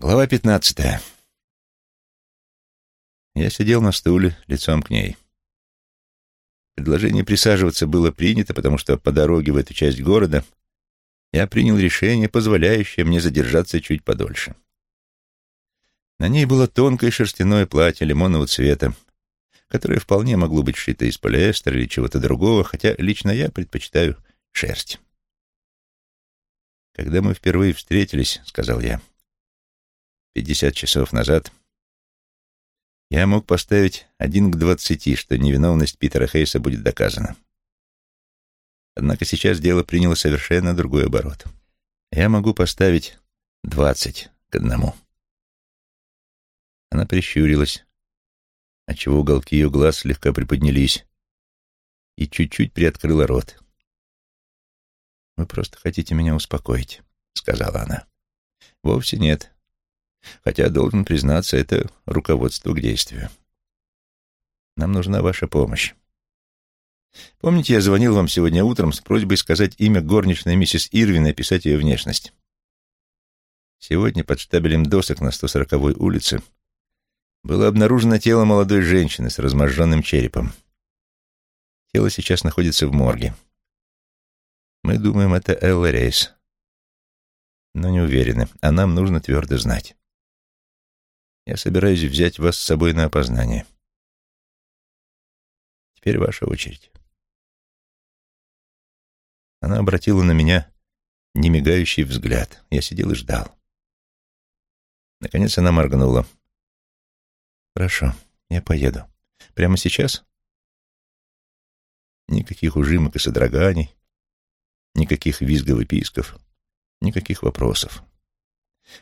Глава пятнадцатая. Я сидел на стуле лицом к ней. Предложение присаживаться было принято, потому что по дороге в эту часть города я принял решение, позволяющее мне задержаться чуть подольше. На ней было тонкое шерстяное платье лимонного цвета, которое вполне могло быть шито из полиэстера или чего-то другого, хотя лично я предпочитаю шерсть. «Когда мы впервые встретились, — сказал я, — Пятьдесят часов назад я мог поставить один к двадцати, что невиновность Питера Хейса будет доказана. Однако сейчас дело приняло совершенно другой оборот. Я могу поставить двадцать к одному. Она прищурилась, отчего уголки ее глаз слегка приподнялись, и чуть-чуть приоткрыла рот. «Вы просто хотите меня успокоить», — сказала она. «Вовсе нет. Хотя, должен признаться, это руководство к действию. Нам нужна ваша помощь. Помните, я звонил вам сегодня утром с просьбой сказать имя горничной миссис Ирвин и описать ее внешность? Сегодня под штабелем досок на 140-й улице было обнаружено тело молодой женщины с разможженным черепом. Тело сейчас находится в морге. Мы думаем, это Элла Рейс. Но не уверены, а нам нужно твердо знать. Я собираюсь взять вас с собой на опознание. Теперь ваша очередь. Она обратила на меня немигающий взгляд. Я сидел и ждал. Наконец она моргнула. «Хорошо, я поеду. Прямо сейчас?» Никаких ужимок и содроганий, никаких визгов и писков, никаких вопросов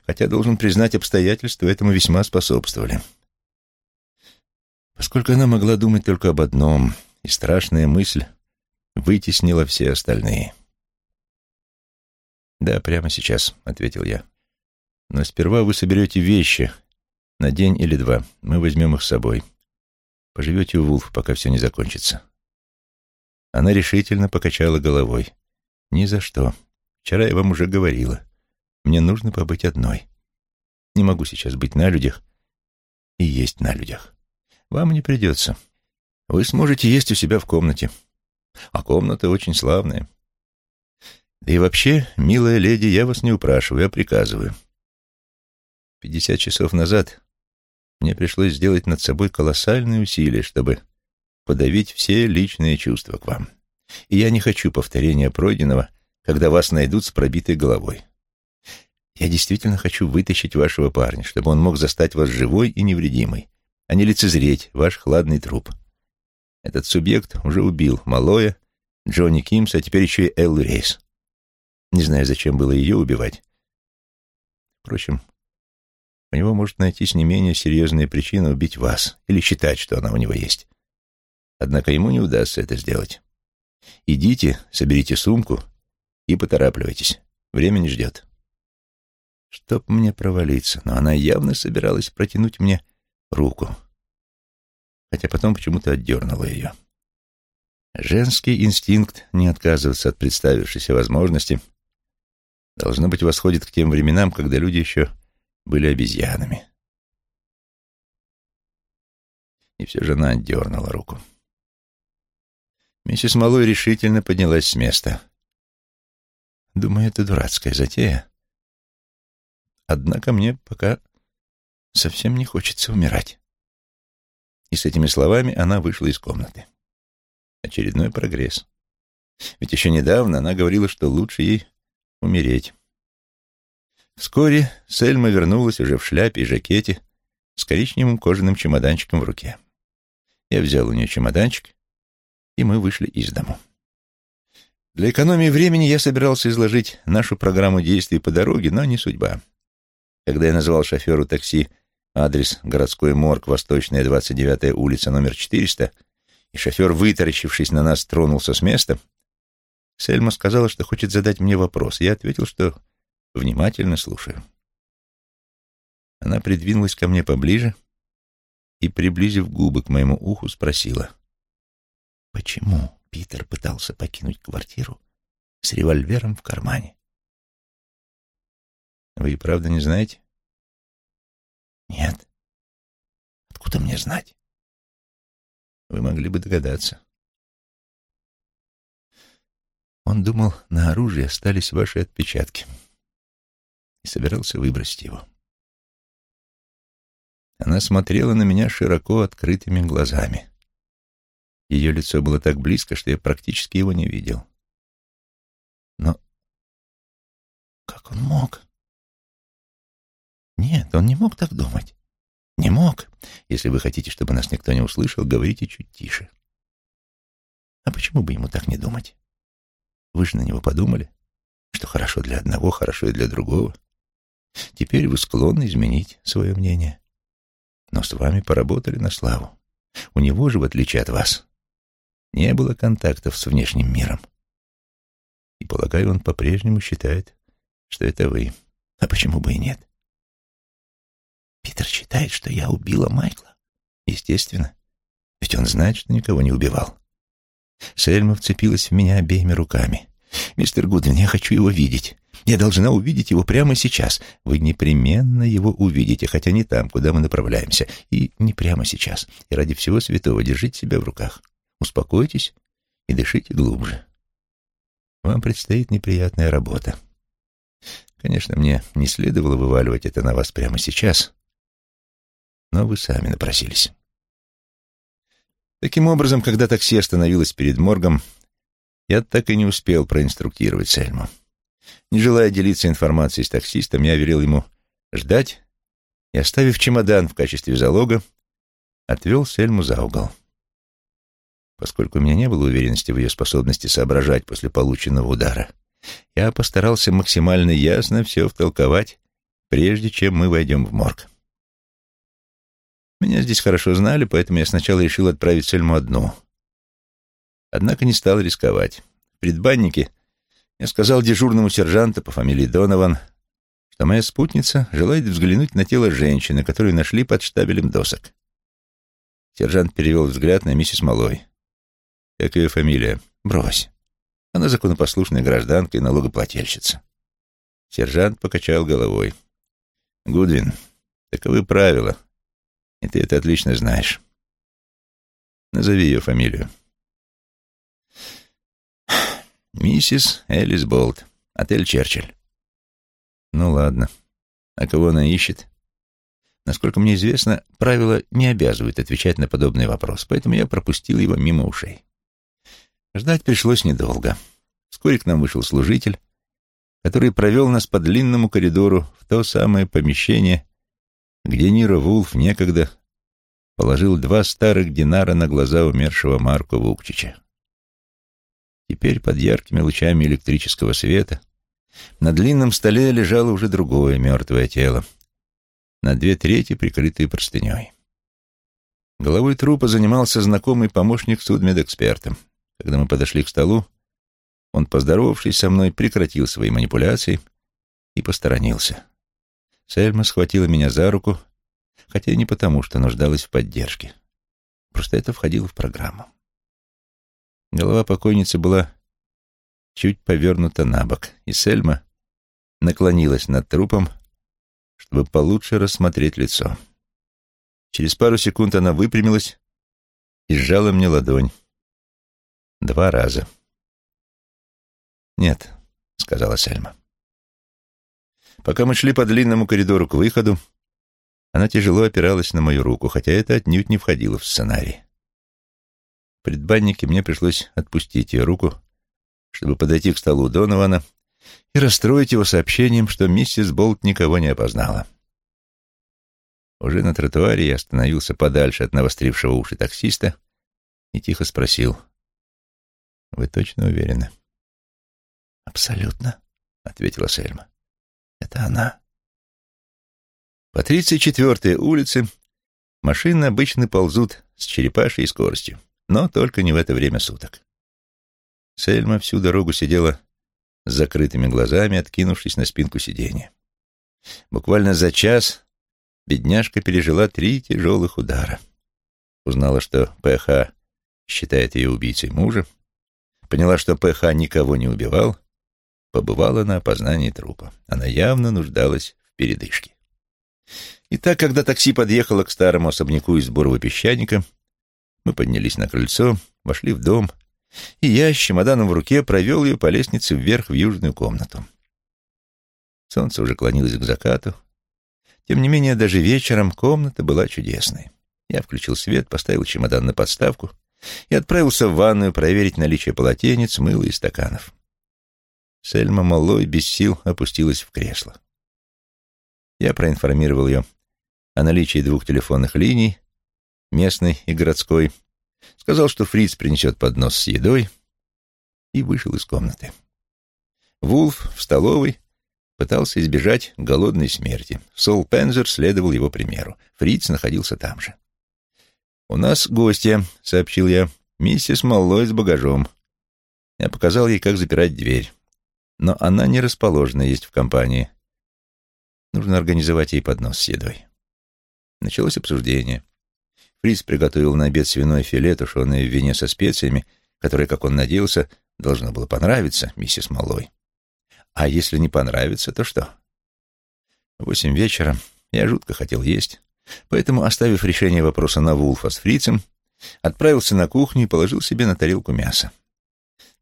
хотя, должен признать, обстоятельства этому весьма способствовали. Поскольку она могла думать только об одном, и страшная мысль вытеснила все остальные. «Да, прямо сейчас», — ответил я. «Но сперва вы соберете вещи на день или два. Мы возьмем их с собой. Поживете у Вулф, пока все не закончится». Она решительно покачала головой. «Ни за что. Вчера я вам уже говорила. Мне нужно побыть одной. Не могу сейчас быть на людях и есть на людях. Вам не придется. Вы сможете есть у себя в комнате. А комната очень славная. Да и вообще, милая леди, я вас не упрашиваю, а приказываю. Пятьдесят часов назад мне пришлось сделать над собой колоссальные усилия, чтобы подавить все личные чувства к вам. И я не хочу повторения пройденного, когда вас найдут с пробитой головой. Я действительно хочу вытащить вашего парня, чтобы он мог застать вас живой и невредимой, а не лицезреть ваш хладный труп. Этот субъект уже убил Малоя, Джонни Кимса, а теперь еще и Эллу Рейс. Не знаю, зачем было ее убивать. Впрочем, у него может найтись не менее серьезная причина убить вас или считать, что она у него есть. Однако ему не удастся это сделать. Идите, соберите сумку и поторапливайтесь. Время не ждет. Чтоб мне провалиться, но она явно собиралась протянуть мне руку, хотя потом почему-то отдернула ее. Женский инстинкт не отказываться от представившейся возможности должно быть восходит к тем временам, когда люди еще были обезьянами. И все же она отдернула руку. Миссис Малой решительно поднялась с места. «Думаю, это дурацкая затея», Однако мне пока совсем не хочется умирать. И с этими словами она вышла из комнаты. Очередной прогресс. Ведь еще недавно она говорила, что лучше ей умереть. Вскоре Сельма вернулась уже в шляпе и жакете с коричневым кожаным чемоданчиком в руке. Я взял у нее чемоданчик, и мы вышли из дому. Для экономии времени я собирался изложить нашу программу действий по дороге, но не судьба. Когда я назвал шоферу такси адрес городской морг, Восточная, 29-я улица, номер 400, и шофер, вытаращившись на нас, тронулся с места, Сельма сказала, что хочет задать мне вопрос. Я ответил, что внимательно слушаю. Она придвинулась ко мне поближе и, приблизив губы к моему уху, спросила, почему Питер пытался покинуть квартиру с револьвером в кармане? Вы и правда не знаете? Нет. Откуда мне знать? Вы могли бы догадаться. Он думал, на оружии остались ваши отпечатки и собирался выбросить его. Она смотрела на меня широко открытыми глазами. Ее лицо было так близко, что я практически его не видел. Но как он мог? Нет, он не мог так думать. Не мог. Если вы хотите, чтобы нас никто не услышал, говорите чуть тише. А почему бы ему так не думать? Вы же на него подумали, что хорошо для одного, хорошо и для другого. Теперь вы склонны изменить свое мнение. Но с вами поработали на славу. У него же, в отличие от вас, не было контактов с внешним миром. И, полагаю, он по-прежнему считает, что это вы. А почему бы и нет? Питер считает, что я убила Майкла. Естественно. Ведь он знает, что никого не убивал. Сельма вцепилась в меня обеими руками. «Мистер Гудвин, я хочу его видеть. Я должна увидеть его прямо сейчас. Вы непременно его увидите, хотя не там, куда мы направляемся. И не прямо сейчас. И ради всего святого держите себя в руках. Успокойтесь и дышите глубже. Вам предстоит неприятная работа. Конечно, мне не следовало вываливать это на вас прямо сейчас, но вы сами напросились. Таким образом, когда такси остановилось перед моргом, я так и не успел проинструктировать Сельму. Не желая делиться информацией с таксистом, я велел ему ждать и, оставив чемодан в качестве залога, отвел Сельму за угол. Поскольку у меня не было уверенности в ее способности соображать после полученного удара, я постарался максимально ясно все втолковать, прежде чем мы войдем в морг. Меня здесь хорошо знали, поэтому я сначала решил отправить Сельму одну. Однако не стал рисковать. В предбаннике я сказал дежурному сержанту по фамилии Донован, что моя спутница желает взглянуть на тело женщины, которую нашли под штабелем досок. Сержант перевел взгляд на миссис Малой. «Как ее фамилия?» «Брось. Она законопослушная гражданка и налогоплательщица». Сержант покачал головой. «Гудвин, таковы правила, и ты это отлично знаешь. Назови ее фамилию. Миссис Элис Болт, отель Черчилль. Ну ладно. А кого она ищет? Насколько мне известно, правила не обязывают отвечать на подобный вопрос, поэтому я пропустил его мимо ушей. Ждать пришлось недолго. Вскоре к нам вышел служитель, который провел нас по длинному коридору в то самое помещение, где Нира Вулф некогда положил два старых динара на глаза умершего Марко Вукчича. Теперь под яркими лучами электрического света на длинном столе лежало уже другое мертвое тело, на две трети прикрытое простыней. Головой трупа занимался знакомый помощник судмедэксперта. Когда мы подошли к столу, он, поздоровавшись со мной, прекратил свои манипуляции и посторонился. Сельма схватила меня за руку, хотя и не потому, что нуждалась в поддержке. Просто это входило в программу. Голова покойницы была чуть повернута на бок, и Сельма наклонилась над трупом, чтобы получше рассмотреть лицо. Через пару секунд она выпрямилась и сжала мне ладонь. Два раза. «Нет», — сказала Сельма. Пока мы шли по длинному коридору к выходу, она тяжело опиралась на мою руку, хотя это отнюдь не входило в сценарий. В предбаннике мне пришлось отпустить ее руку, чтобы подойти к столу Донована и расстроить его сообщением, что миссис Болт никого не опознала. Уже на тротуаре я остановился подальше от навострившего уши таксиста и тихо спросил. «Вы точно уверены?» «Абсолютно», — ответила Сельма. Это она. По 34-й улице машины обычно ползут с черепашьей скоростью, но только не в это время суток. Сельма всю дорогу сидела с закрытыми глазами, откинувшись на спинку сиденья. Буквально за час бедняжка пережила три тяжелых удара. Узнала, что ПХ считает ее убийцей мужа, поняла, что ПХ никого не убивал побывала на опознании трупа. Она явно нуждалась в передышке. Итак, когда такси подъехало к старому особняку из бурого песчаника, мы поднялись на крыльцо, вошли в дом, и я с чемоданом в руке провел ее по лестнице вверх в южную комнату. Солнце уже клонилось к закату. Тем не менее, даже вечером комната была чудесной. Я включил свет, поставил чемодан на подставку и отправился в ванную проверить наличие полотенец, мыла и стаканов. Сельма Малой без сил опустилась в кресло. Я проинформировал ее о наличии двух телефонных линий, местной и городской, сказал, что Фриц принесет поднос с едой, и вышел из комнаты. Вулф в столовой пытался избежать голодной смерти. Сол Пензер следовал его примеру. Фриц находился там же. «У нас гостья», — сообщил я, — «миссис Маллой с багажом». Я показал ей, как запирать дверь. Но она не расположена есть в компании. Нужно организовать ей поднос с едой. Началось обсуждение. Фриц приготовил на обед свиное филе, тушеное в вине со специями, которое, как он надеялся, должно было понравиться миссис Малой. А если не понравится, то что? Восемь вечера я жутко хотел есть, поэтому, оставив решение вопроса на Вулфа с фрицем, отправился на кухню и положил себе на тарелку мясо.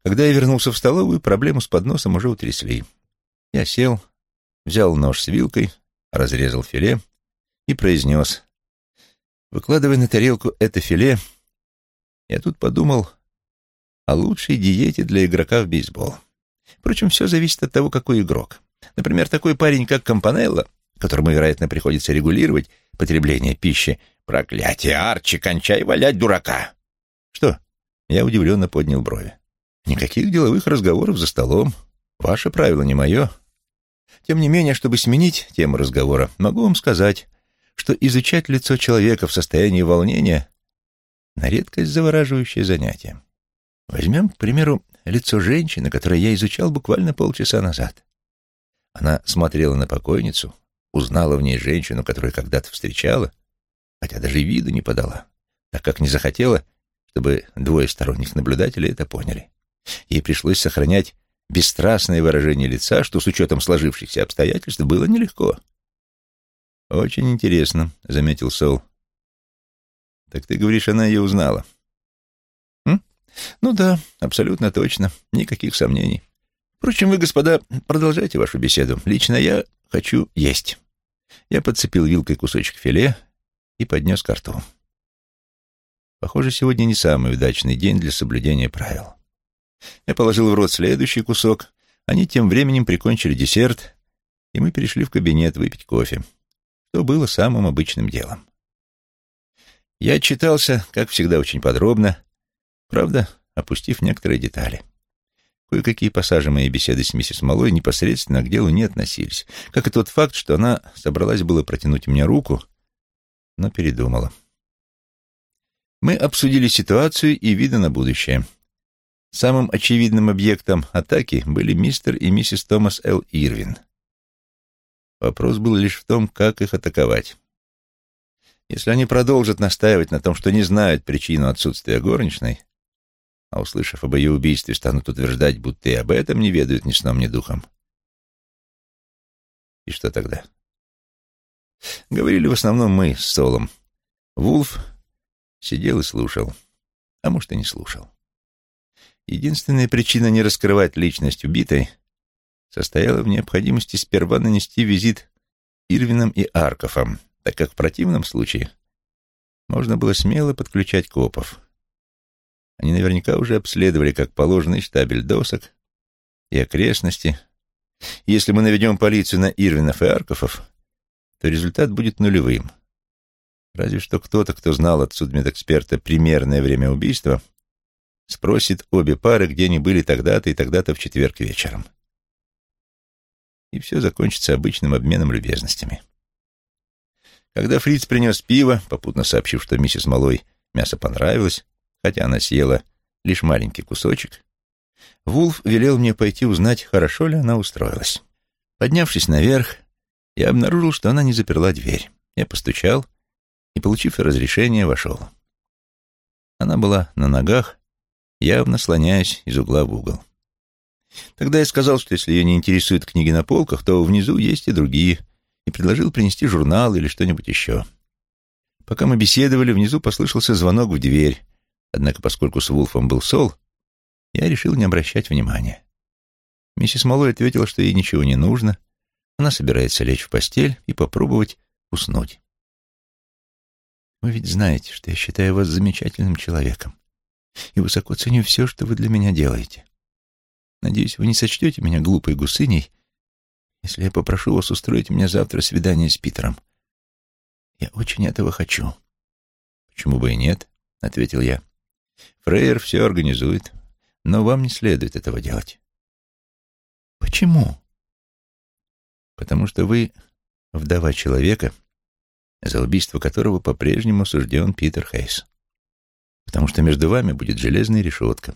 Когда я вернулся в столовую, проблему с подносом уже утрясли. Я сел, взял нож с вилкой, разрезал филе и произнес. Выкладывая на тарелку это филе, я тут подумал о лучшей диете для игрока в бейсбол. Впрочем, все зависит от того, какой игрок. Например, такой парень, как Компанелло, которому, вероятно, приходится регулировать потребление пищи. Проклятие, Арчи, кончай валять дурака! Что? Я удивленно поднял брови. Никаких деловых разговоров за столом. Ваше правило, не мое. Тем не менее, чтобы сменить тему разговора, могу вам сказать, что изучать лицо человека в состоянии волнения — на редкость завораживающее занятие. Возьмем, к примеру, лицо женщины, которое я изучал буквально полчаса назад. Она смотрела на покойницу, узнала в ней женщину, которую когда-то встречала, хотя даже виду не подала, так как не захотела, чтобы двое сторонних наблюдателей это поняли. Ей пришлось сохранять бесстрастное выражение лица, что с учетом сложившихся обстоятельств было нелегко. «Очень интересно», — заметил Сол. «Так ты говоришь, она ее узнала?» Ну да, абсолютно точно. Никаких сомнений. Впрочем, вы, господа, продолжайте вашу беседу. Лично я хочу есть. Я подцепил вилкой кусочек филе и поднес ко рту. Похоже, сегодня не самый удачный день для соблюдения правил. Я положил в рот следующий кусок. Они тем временем прикончили десерт, и мы перешли в кабинет выпить кофе, что было самым обычным делом. Я отчитался, как всегда, очень подробно, Правда, опустив некоторые детали. Кое-какие пассажи моей беседы с миссис Малой непосредственно к делу не относились, как и тот факт, что она собралась было протянуть мне руку, но передумала. Мы обсудили ситуацию и виды на будущее. Самым очевидным объектом атаки были мистер и миссис Томас Л. Ирвин. Вопрос был лишь в том, как их атаковать. Если они продолжат настаивать на том, что не знают причину отсутствия горничной, а услышав об ее убийстве, станут утверждать, будто и об этом не ведают ни сном, ни духом. И что тогда? Говорили в основном мы с Солом. Вулф сидел и слушал, а может, и не слушал. Единственная причина не раскрывать личность убитой состояла в необходимости сперва нанести визит Ирвинам и Аркофам, так как в противном случае можно было смело подключать копов. Они наверняка уже обследовали как положенный штабель досок и окрестности. если мы наведем полицию на Ирвинов и Аркофов, то результат будет нулевым. Разве что кто-то, кто знал от судмедэксперта примерное время убийства, спросит обе пары, где они были тогда-то и тогда-то в четверг вечером. И все закончится обычным обменом любезностями. Когда Фриц принес пиво, попутно сообщив, что миссис Малой мясо понравилось, хотя она съела лишь маленький кусочек, Вулф велел мне пойти узнать, хорошо ли она устроилась. Поднявшись наверх, я обнаружил, что она не заперла дверь. Я постучал и, получив разрешение, вошел. Она была на ногах, явно слоняясь из угла в угол. Тогда я сказал, что если ее не интересуют книги на полках, то внизу есть и другие, и предложил принести журнал или что-нибудь еще. Пока мы беседовали, внизу послышался звонок в дверь, однако поскольку с Вулфом был Сол, я решил не обращать внимания. Миссис Малой ответила, что ей ничего не нужно, она собирается лечь в постель и попробовать уснуть. Вы ведь знаете, что я считаю вас замечательным человеком и высоко ценю все, что вы для меня делаете. Надеюсь, вы не сочтете меня глупой гусыней, если я попрошу вас устроить мне завтра свидание с Питером. Я очень этого хочу. Почему бы и нет, — ответил я. Фрейер все организует, но вам не следует этого делать. Почему? Потому что вы вдова человека, за убийство которого по-прежнему сужден Питер Хейс. Потому что между вами будет железная решетка,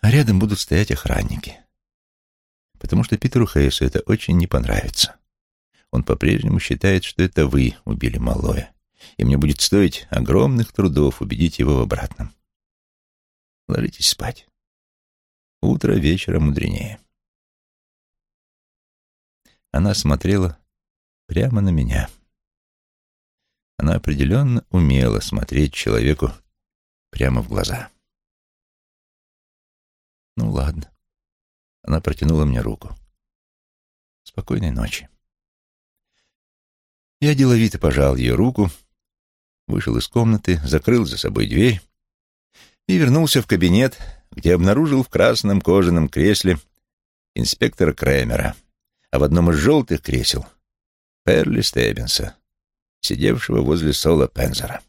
а рядом будут стоять охранники. Потому что Питеру Хейсу это очень не понравится. Он по-прежнему считает, что это вы убили Малоя, и мне будет стоить огромных трудов убедить его в обратном. Ложитесь спать. Утро вечера мудренее. Она смотрела прямо на меня. Она определенно умела смотреть человеку прямо в глаза. Ну ладно. Она протянула мне руку. Спокойной ночи. Я деловито пожал ее руку, вышел из комнаты, закрыл за собой дверь и вернулся в кабинет, где обнаружил в красном кожаном кресле инспектора Кремера, а в одном из желтых кресел — Перли Стеббинса, сидевшего возле Сола Пензера.